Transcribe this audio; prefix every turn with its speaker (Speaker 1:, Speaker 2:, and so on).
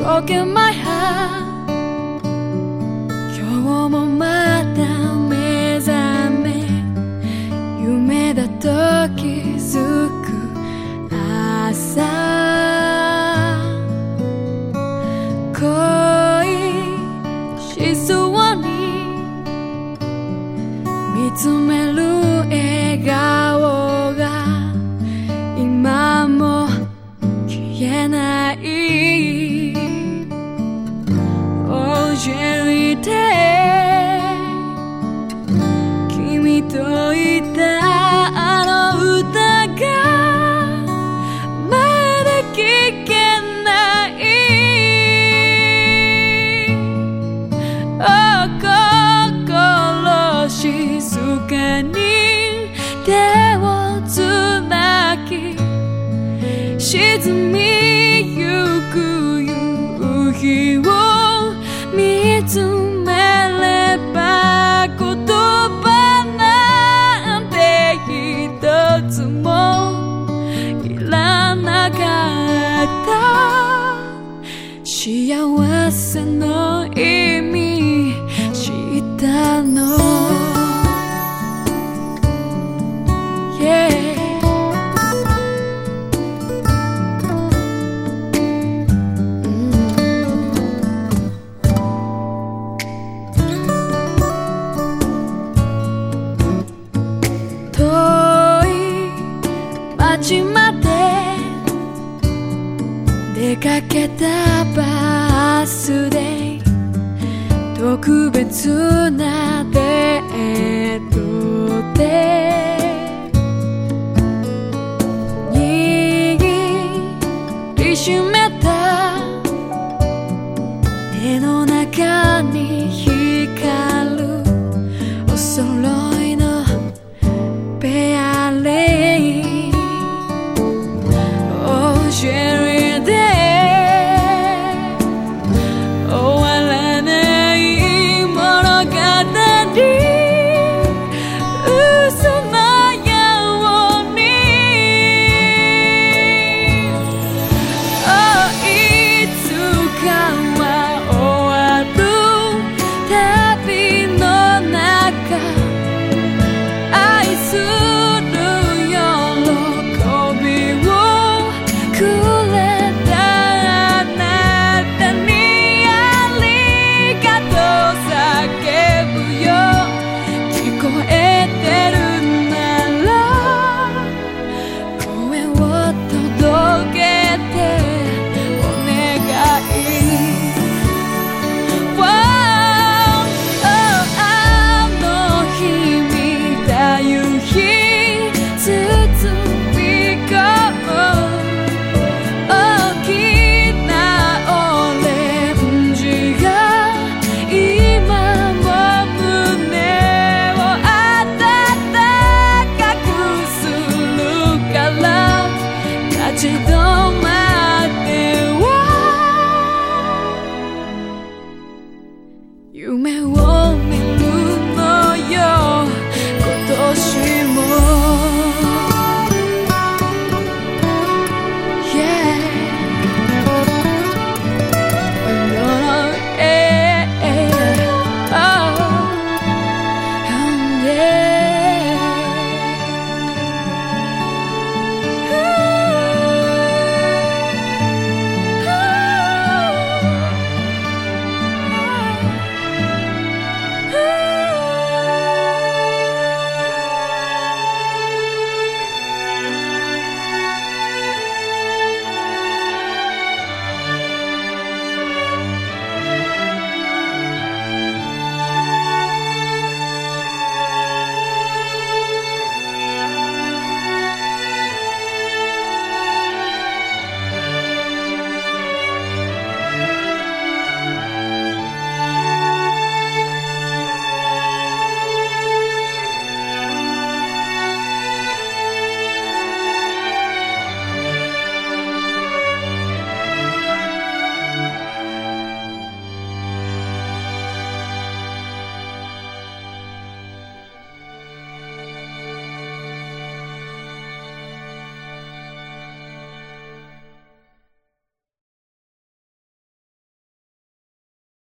Speaker 1: broken my heart. 今日もまた目覚め夢だと気づく朝。恋しそうに見つめる笑顔。夕日を見つめれば言葉なんて一つもいらなかった。幸せの地まで出かけたバスで特別なデートで握りしめた手の中に光る恐ろ You may